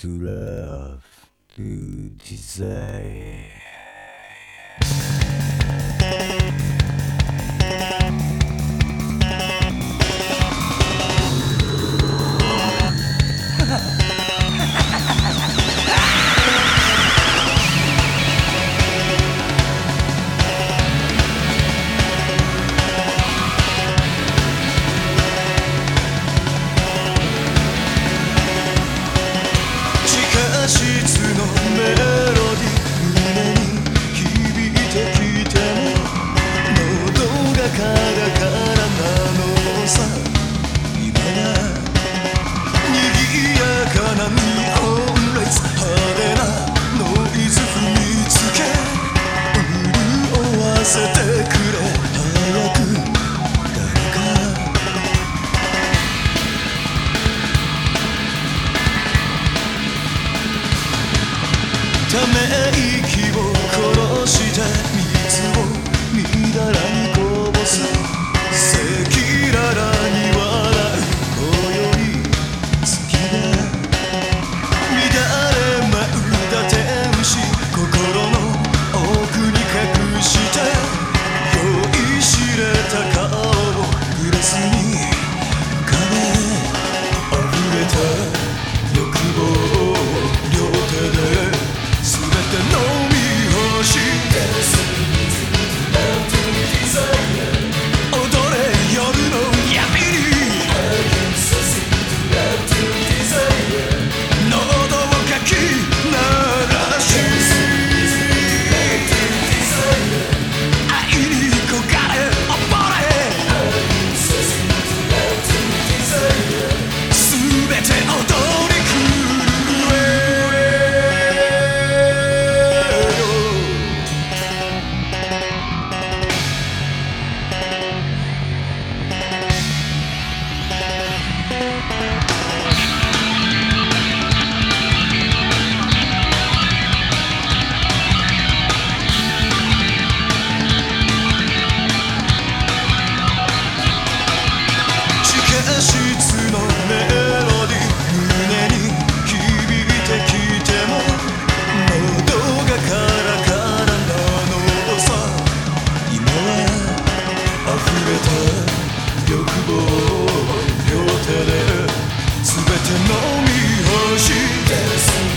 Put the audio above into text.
to love, to desire.「欲望両手で全て飲み干して